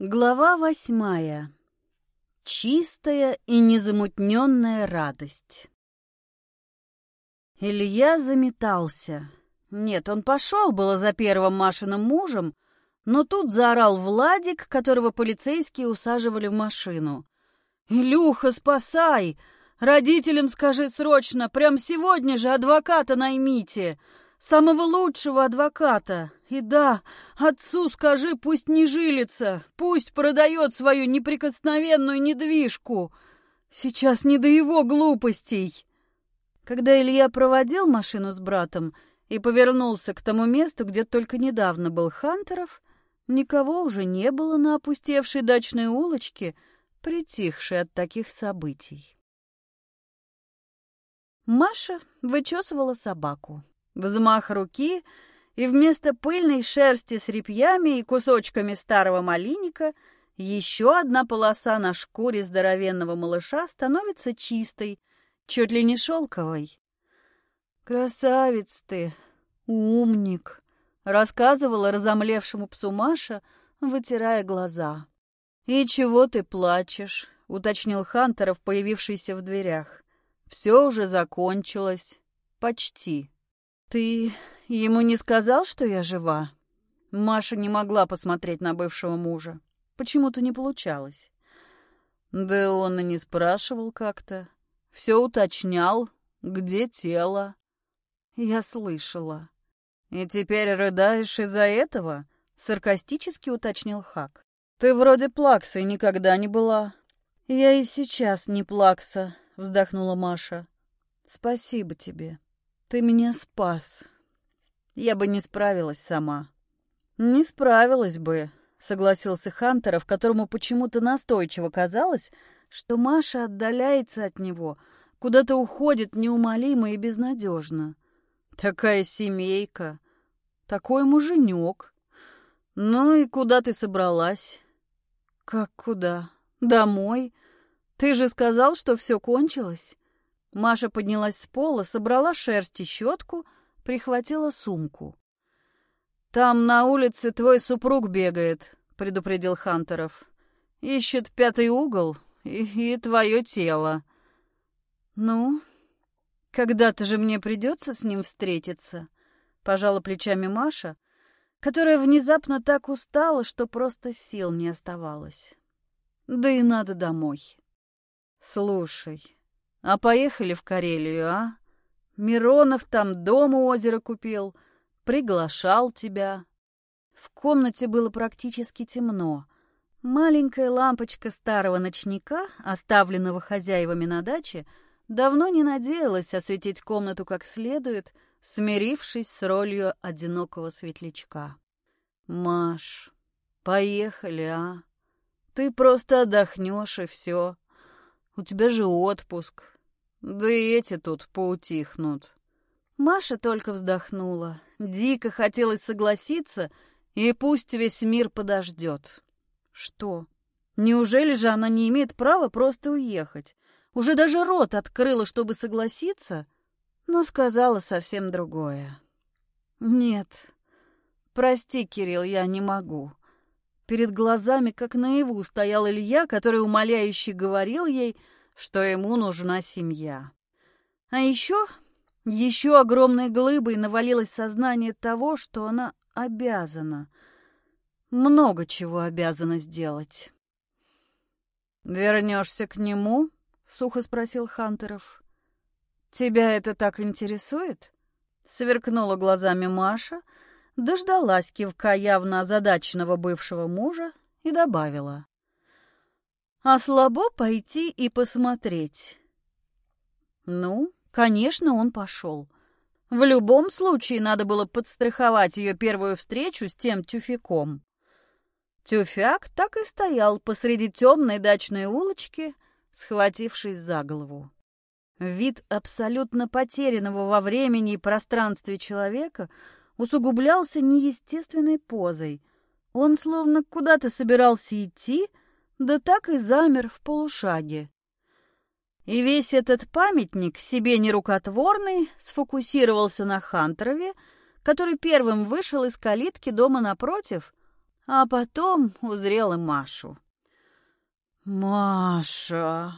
Глава восьмая. Чистая и незамутненная радость. Илья заметался. Нет, он пошел было за первым Машиным мужем, но тут заорал Владик, которого полицейские усаживали в машину. «Илюха, спасай! Родителям скажи срочно, прям сегодня же адвоката наймите!» Самого лучшего адвоката. И да, отцу скажи, пусть не жилится, пусть продает свою неприкосновенную недвижку. Сейчас не до его глупостей. Когда Илья проводил машину с братом и повернулся к тому месту, где только недавно был Хантеров, никого уже не было на опустевшей дачной улочке, притихшей от таких событий. Маша вычесывала собаку. Взмах руки, и вместо пыльной шерсти с репьями и кусочками старого малинника еще одна полоса на шкуре здоровенного малыша становится чистой, чуть ли не шелковой. «Красавец ты, умник!» — рассказывала разомлевшему псу Маша, вытирая глаза. «И чего ты плачешь?» — уточнил Хантеров, появившийся в дверях. «Все уже закончилось. Почти». «Ты ему не сказал, что я жива?» Маша не могла посмотреть на бывшего мужа. Почему-то не получалось. Да он и не спрашивал как-то. Все уточнял, где тело. Я слышала. «И теперь рыдаешь из-за этого?» — саркастически уточнил Хак. «Ты вроде плаксой никогда не была». «Я и сейчас не плакса», — вздохнула Маша. «Спасибо тебе». Ты меня спас. Я бы не справилась сама. Не справилась бы, согласился Хантеров, которому почему-то настойчиво казалось, что Маша отдаляется от него, куда-то уходит неумолимо и безнадежно. Такая семейка, такой муженек. Ну и куда ты собралась? Как куда? Домой? Ты же сказал, что все кончилось? Маша поднялась с пола, собрала шерсть и щетку, прихватила сумку. «Там на улице твой супруг бегает», — предупредил Хантеров. «Ищет пятый угол и, и твое тело». «Ну, когда-то же мне придется с ним встретиться», — пожала плечами Маша, которая внезапно так устала, что просто сил не оставалось. «Да и надо домой». «Слушай, а поехали в Карелию, а? Миронов там дом у озера купил, приглашал тебя. В комнате было практически темно. Маленькая лампочка старого ночника, оставленного хозяевами на даче, давно не надеялась осветить комнату как следует, смирившись с ролью одинокого светлячка. «Маш, поехали, а? Ты просто отдохнешь, и все. У тебя же отпуск. Да и эти тут поутихнут. Маша только вздохнула. Дико хотелось согласиться, и пусть весь мир подождет. Что? Неужели же она не имеет права просто уехать? Уже даже рот открыла, чтобы согласиться, но сказала совсем другое. Нет, прости, Кирилл, я не могу. Перед глазами, как наяву, стоял Илья, который умоляюще говорил ей — что ему нужна семья. А еще, еще огромной глыбой навалилось сознание того, что она обязана, много чего обязана сделать. «Вернешься к нему?» — сухо спросил Хантеров. «Тебя это так интересует?» — сверкнула глазами Маша, дождалась кивка явно озадаченного бывшего мужа и добавила а слабо пойти и посмотреть. Ну, конечно, он пошел. В любом случае надо было подстраховать ее первую встречу с тем тюфяком. Тюфяк так и стоял посреди темной дачной улочки, схватившись за голову. Вид абсолютно потерянного во времени и пространстве человека усугублялся неестественной позой. Он словно куда-то собирался идти, да так и замер в полушаге. И весь этот памятник, себе нерукотворный, сфокусировался на Хантерове, который первым вышел из калитки дома напротив, а потом узрел и Машу. «Маша!»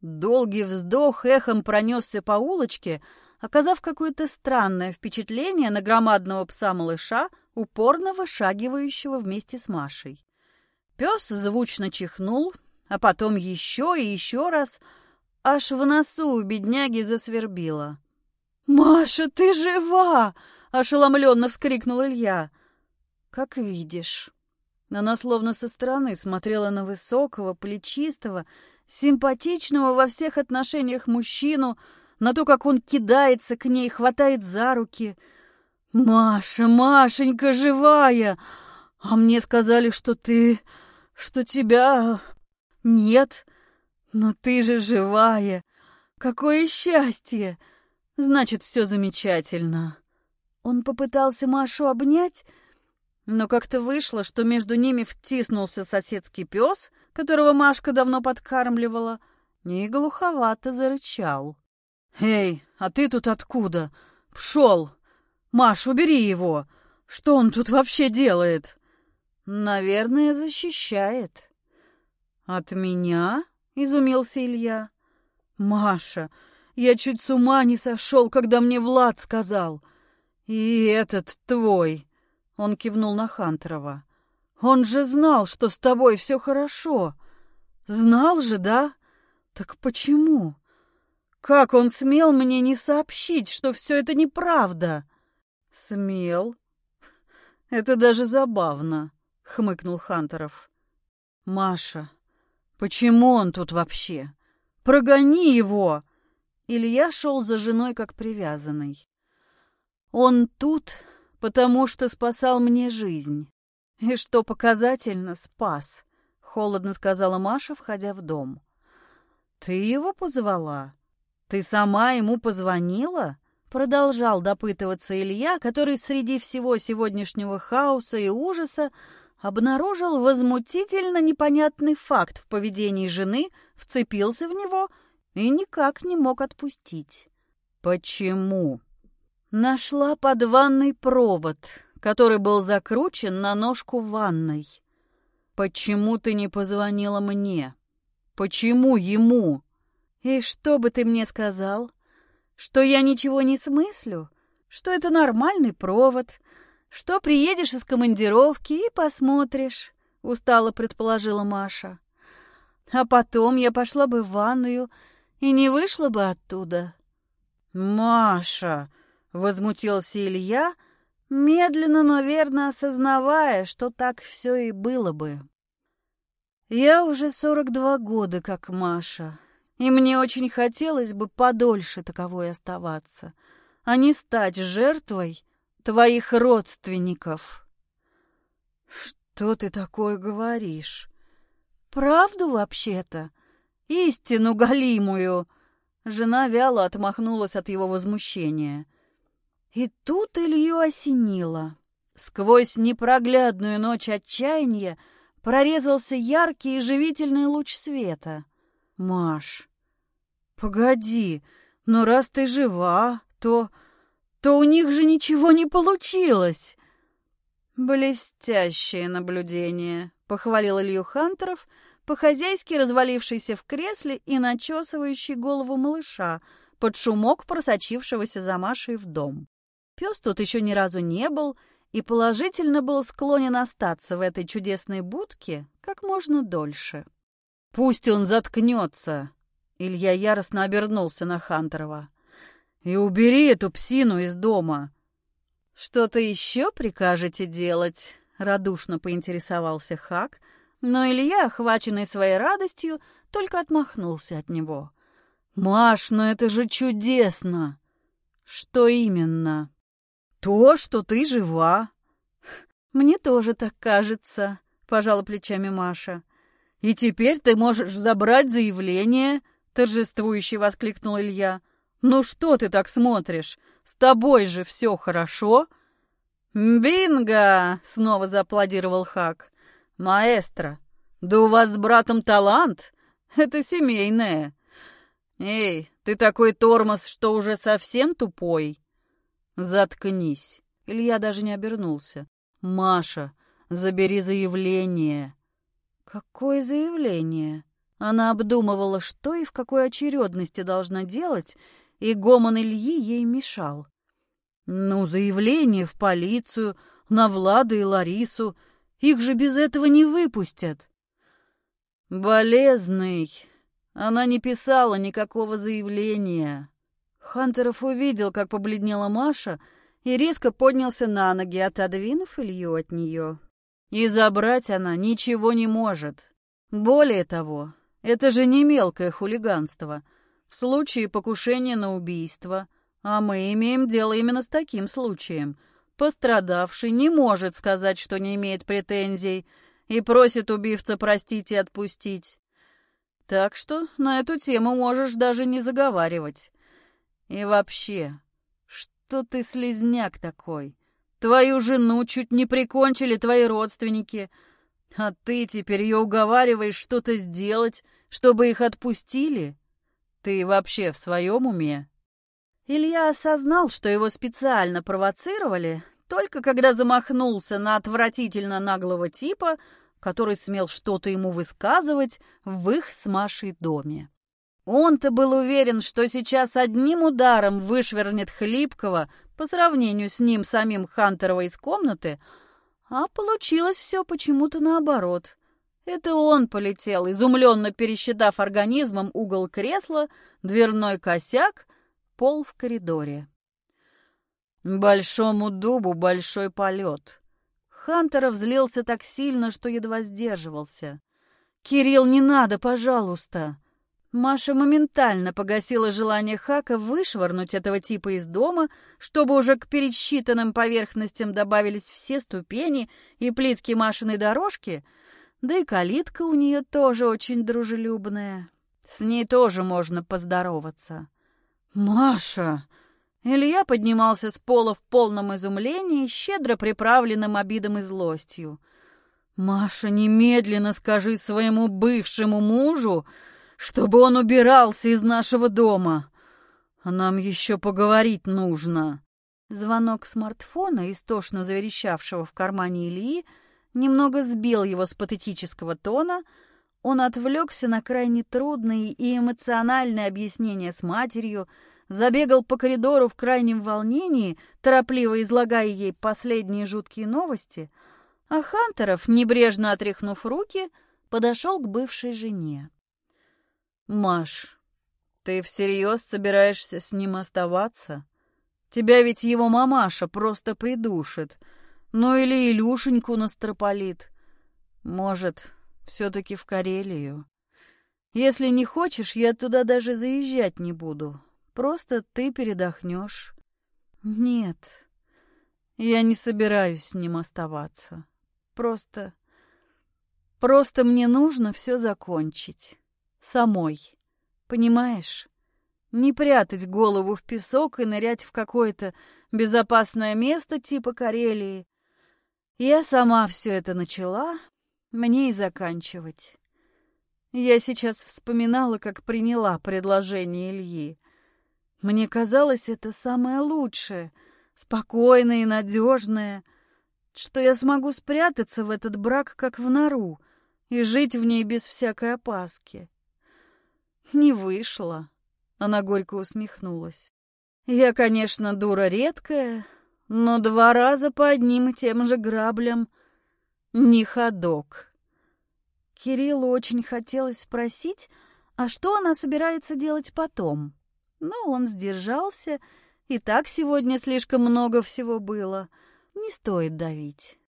Долгий вздох эхом пронесся по улочке, оказав какое-то странное впечатление на громадного пса-малыша, упорно вышагивающего вместе с Машей. Пес звучно чихнул, а потом еще и еще раз, аж в носу у бедняги засвербило. «Маша, ты жива!» — ошеломленно вскрикнул Илья. «Как видишь». Она словно со стороны смотрела на высокого, плечистого, симпатичного во всех отношениях мужчину, на то, как он кидается к ней, хватает за руки. «Маша, Машенька, живая! А мне сказали, что ты... что тебя... нет. Но ты же живая! Какое счастье! Значит, все замечательно!» Он попытался Машу обнять, но как-то вышло, что между ними втиснулся соседский пес, которого Машка давно подкармливала, и глуховато зарычал. «Эй, а ты тут откуда? Пшел! Маш, убери его! Что он тут вообще делает?» «Наверное, защищает». «От меня?» — изумился Илья. «Маша, я чуть с ума не сошел, когда мне Влад сказал. И этот твой...» Он кивнул на Хантерова. «Он же знал, что с тобой все хорошо. Знал же, да? Так почему? Как он смел мне не сообщить, что все это неправда?» «Смел? Это даже забавно», — хмыкнул Хантеров. «Маша, почему он тут вообще? Прогони его!» Илья шел за женой как привязанный. «Он тут, потому что спасал мне жизнь. И что показательно, спас, — холодно сказала Маша, входя в дом. Ты его позвала? Ты сама ему позвонила? Продолжал допытываться Илья, который среди всего сегодняшнего хаоса и ужаса обнаружил возмутительно непонятный факт в поведении жены, вцепился в него и никак не мог отпустить. «Почему?» Нашла под ванной провод, который был закручен на ножку ванной. Почему ты не позвонила мне? Почему ему? И что бы ты мне сказал? Что я ничего не смыслю? Что это нормальный провод? Что приедешь из командировки и посмотришь? Устало предположила Маша. А потом я пошла бы в ванную и не вышла бы оттуда. Маша, Возмутился Илья, медленно, но верно осознавая, что так все и было бы. Я уже сорок два года, как Маша, и мне очень хотелось бы подольше таковой оставаться, а не стать жертвой твоих родственников. Что ты такое говоришь? Правду вообще-то? Истину галимую. Жена вяло отмахнулась от его возмущения — и тут Илью осенило. Сквозь непроглядную ночь отчаяния прорезался яркий и живительный луч света. «Маш, погоди, но раз ты жива, то... то у них же ничего не получилось!» «Блестящее наблюдение», — похвалил Илью Хантеров, по-хозяйски развалившийся в кресле и начесывающий голову малыша под шумок просочившегося за Машей в дом. Пес тут еще ни разу не был и положительно был склонен остаться в этой чудесной будке как можно дольше. «Пусть он заткнется!» Илья яростно обернулся на Хантерова. «И убери эту псину из дома!» «Что-то еще прикажете делать?» — радушно поинтересовался Хак, но Илья, охваченный своей радостью, только отмахнулся от него. «Маш, ну это же чудесно!» «Что именно?» «То, что ты жива». «Мне тоже так кажется», — пожала плечами Маша. «И теперь ты можешь забрать заявление», — торжествующе воскликнул Илья. «Ну что ты так смотришь? С тобой же все хорошо?» «Бинго!» — снова зааплодировал Хак. «Маэстро, да у вас с братом талант. Это семейное. Эй, ты такой тормоз, что уже совсем тупой?» «Заткнись!» Илья даже не обернулся. «Маша, забери заявление». «Какое заявление?» Она обдумывала, что и в какой очередности должна делать, и гомон Ильи ей мешал. «Ну, заявление в полицию, на Влада и Ларису. Их же без этого не выпустят». «Болезный. Она не писала никакого заявления». Хантеров увидел, как побледнела Маша, и резко поднялся на ноги, отодвинув Илью от нее. И забрать она ничего не может. Более того, это же не мелкое хулиганство. В случае покушения на убийство, а мы имеем дело именно с таким случаем, пострадавший не может сказать, что не имеет претензий, и просит убивца простить и отпустить. Так что на эту тему можешь даже не заговаривать. И вообще, что ты слезняк такой? Твою жену чуть не прикончили твои родственники, а ты теперь ее уговариваешь что-то сделать, чтобы их отпустили? Ты вообще в своем уме?» Илья осознал, что его специально провоцировали, только когда замахнулся на отвратительно наглого типа, который смел что-то ему высказывать в их с Машей доме. Он-то был уверен, что сейчас одним ударом вышвырнет Хлипкого по сравнению с ним самим Хантерова из комнаты, а получилось все почему-то наоборот. Это он полетел, изумленно пересчитав организмом угол кресла, дверной косяк, пол в коридоре. Большому дубу большой полет. Хантеров злился так сильно, что едва сдерживался. «Кирилл, не надо, пожалуйста!» Маша моментально погасила желание Хака вышвырнуть этого типа из дома, чтобы уже к пересчитанным поверхностям добавились все ступени и плитки Машиной дорожки, да и калитка у нее тоже очень дружелюбная. С ней тоже можно поздороваться. «Маша!» Илья поднимался с пола в полном изумлении, щедро приправленным обидом и злостью. «Маша, немедленно скажи своему бывшему мужу, чтобы он убирался из нашего дома. А нам еще поговорить нужно». Звонок смартфона, истошно заверещавшего в кармане Ильи, немного сбил его с патетического тона. Он отвлекся на крайне трудные и эмоциональные объяснения с матерью, забегал по коридору в крайнем волнении, торопливо излагая ей последние жуткие новости, а Хантеров, небрежно отряхнув руки, подошел к бывшей жене. «Маш, ты всерьез собираешься с ним оставаться? Тебя ведь его мамаша просто придушит. Ну или Илюшеньку настропалит. Может, все-таки в Карелию. Если не хочешь, я туда даже заезжать не буду. Просто ты передохнешь». «Нет, я не собираюсь с ним оставаться. Просто... Просто мне нужно все закончить» самой. Понимаешь? Не прятать голову в песок и нырять в какое-то безопасное место типа Карелии. Я сама все это начала, мне и заканчивать. Я сейчас вспоминала, как приняла предложение Ильи. Мне казалось, это самое лучшее, спокойное и надежное, что я смогу спрятаться в этот брак, как в нору, и жить в ней без всякой опаски. Не вышло. Она горько усмехнулась. Я, конечно, дура редкая, но два раза по одним и тем же граблям не ходок. Кириллу очень хотелось спросить, а что она собирается делать потом. Но он сдержался, и так сегодня слишком много всего было. Не стоит давить.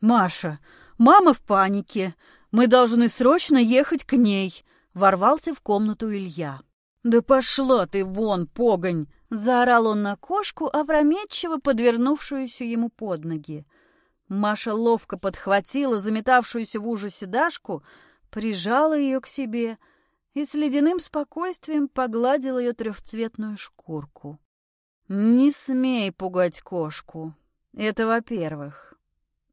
«Маша, мама в панике. Мы должны срочно ехать к ней», ворвался в комнату Илья. «Да пошла ты вон, погонь!» — заорал он на кошку, опрометчиво подвернувшуюся ему под ноги. Маша ловко подхватила заметавшуюся в ужасе Дашку, прижала ее к себе и с ледяным спокойствием погладила ее трехцветную шкурку. «Не смей пугать кошку. Это во-первых.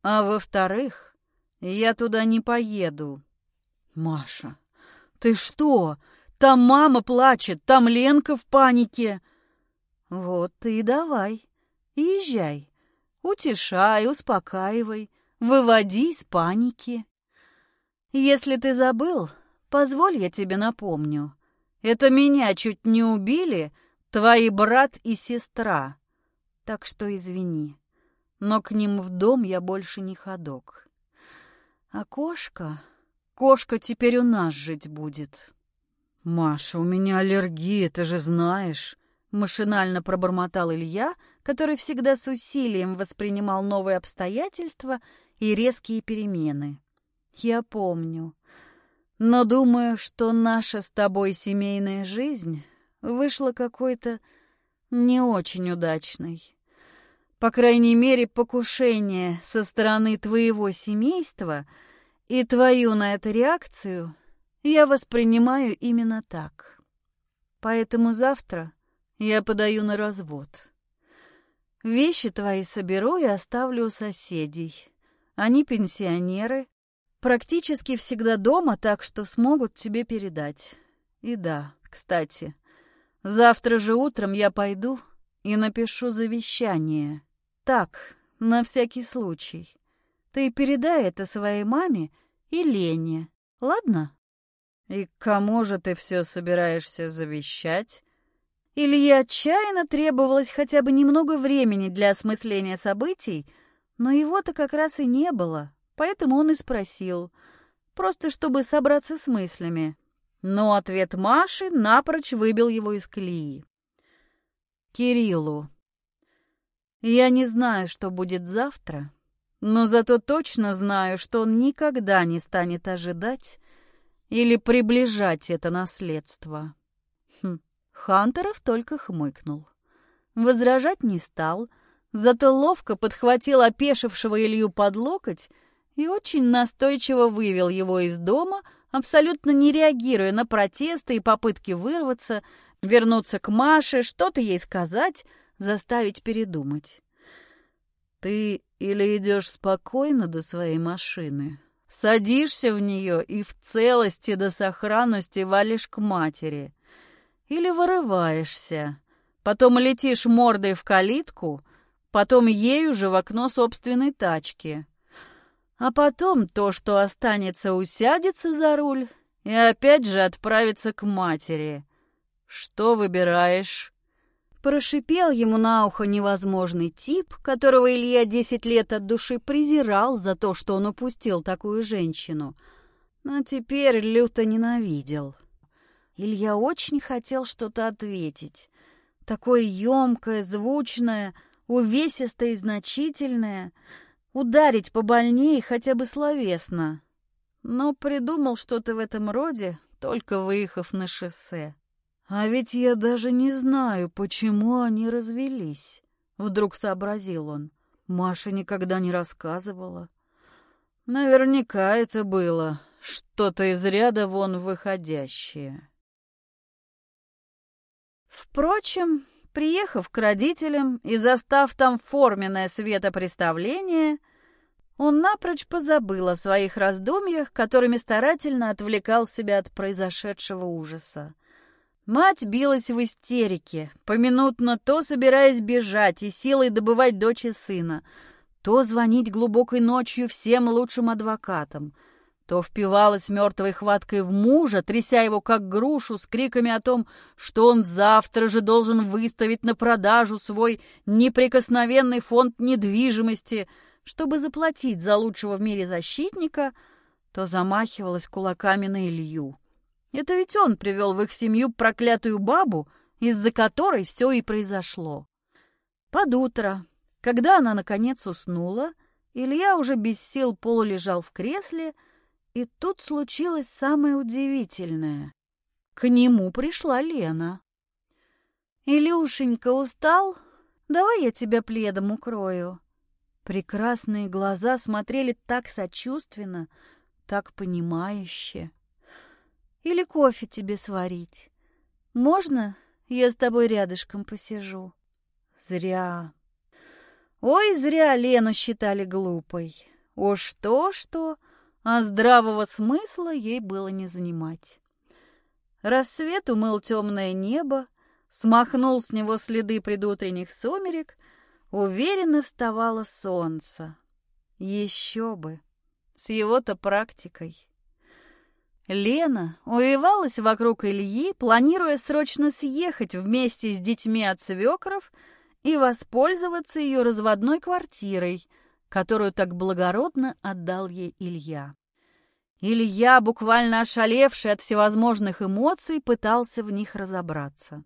А во-вторых, я туда не поеду. Маша, «Ты что? Там мама плачет, там Ленка в панике!» «Вот ты и давай, езжай, утешай, успокаивай, выводи из паники. Если ты забыл, позволь я тебе напомню. Это меня чуть не убили твои брат и сестра. Так что извини, но к ним в дом я больше не ходок. А кошка... Кошка теперь у нас жить будет. «Маша, у меня аллергия, ты же знаешь!» Машинально пробормотал Илья, который всегда с усилием воспринимал новые обстоятельства и резкие перемены. «Я помню. Но думаю, что наша с тобой семейная жизнь вышла какой-то не очень удачной. По крайней мере, покушение со стороны твоего семейства и твою на это реакцию я воспринимаю именно так. Поэтому завтра я подаю на развод. Вещи твои соберу и оставлю у соседей. Они пенсионеры, практически всегда дома, так что смогут тебе передать. И да, кстати, завтра же утром я пойду и напишу завещание. Так, на всякий случай. Ты передай это своей маме и Лене, ладно? «И кому же ты все собираешься завещать?» Илье отчаянно требовалось хотя бы немного времени для осмысления событий, но его-то как раз и не было, поэтому он и спросил, просто чтобы собраться с мыслями. Но ответ Маши напрочь выбил его из колеи. «Кириллу, я не знаю, что будет завтра, но зато точно знаю, что он никогда не станет ожидать, или приближать это наследство. Хантеров только хмыкнул. Возражать не стал, зато ловко подхватил опешившего Илью под локоть и очень настойчиво вывел его из дома, абсолютно не реагируя на протесты и попытки вырваться, вернуться к Маше, что-то ей сказать, заставить передумать. «Ты или идешь спокойно до своей машины, Садишься в нее и в целости до сохранности валишь к матери. Или вырываешься. Потом летишь мордой в калитку, потом ею же в окно собственной тачки. А потом то, что останется, усядется за руль и опять же отправится к матери. Что выбираешь? Прошипел ему на ухо невозможный тип, которого Илья десять лет от души презирал за то, что он упустил такую женщину, но теперь люто ненавидел. Илья очень хотел что-то ответить. Такое емкое, звучное, увесистое и значительное. Ударить побольнее хотя бы словесно. Но придумал что-то в этом роде, только выехав на шоссе. «А ведь я даже не знаю, почему они развелись», — вдруг сообразил он. Маша никогда не рассказывала. Наверняка это было что-то из ряда вон выходящее. Впрочем, приехав к родителям и застав там форменное светопреставление, он напрочь позабыл о своих раздумьях, которыми старательно отвлекал себя от произошедшего ужаса. Мать билась в истерике, поминутно то собираясь бежать и силой добывать дочь и сына, то звонить глубокой ночью всем лучшим адвокатам, то впивалась мертвой хваткой в мужа, тряся его как грушу с криками о том, что он завтра же должен выставить на продажу свой неприкосновенный фонд недвижимости, чтобы заплатить за лучшего в мире защитника, то замахивалась кулаками на Илью. Это ведь он привел в их семью проклятую бабу, из-за которой все и произошло. Под утро, когда она наконец уснула, Илья уже без сил полулежал в кресле, и тут случилось самое удивительное. К нему пришла Лена. «Илюшенька, устал? Давай я тебя пледом укрою». Прекрасные глаза смотрели так сочувственно, так понимающе. Или кофе тебе сварить? Можно я с тобой рядышком посижу? Зря. Ой, зря Лену считали глупой. Уж то-что, а здравого смысла ей было не занимать. Рассвет умыл темное небо, смахнул с него следы предутренних сумерек, уверенно вставало солнце. Еще бы. С его-то практикой. Лена увивалась вокруг Ильи, планируя срочно съехать вместе с детьми от свекров и воспользоваться ее разводной квартирой, которую так благородно отдал ей Илья. Илья, буквально ошалевший от всевозможных эмоций, пытался в них разобраться.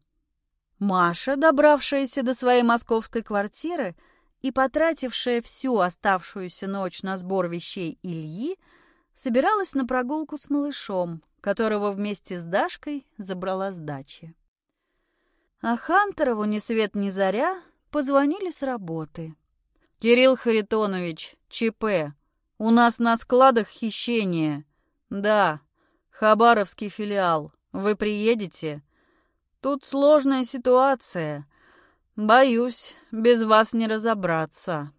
Маша, добравшаяся до своей московской квартиры и потратившая всю оставшуюся ночь на сбор вещей Ильи, собиралась на прогулку с малышом, которого вместе с Дашкой забрала с дачи. А Хантерову ни свет ни заря позвонили с работы. «Кирилл Харитонович, ЧП. У нас на складах хищение. Да, Хабаровский филиал. Вы приедете? Тут сложная ситуация. Боюсь, без вас не разобраться».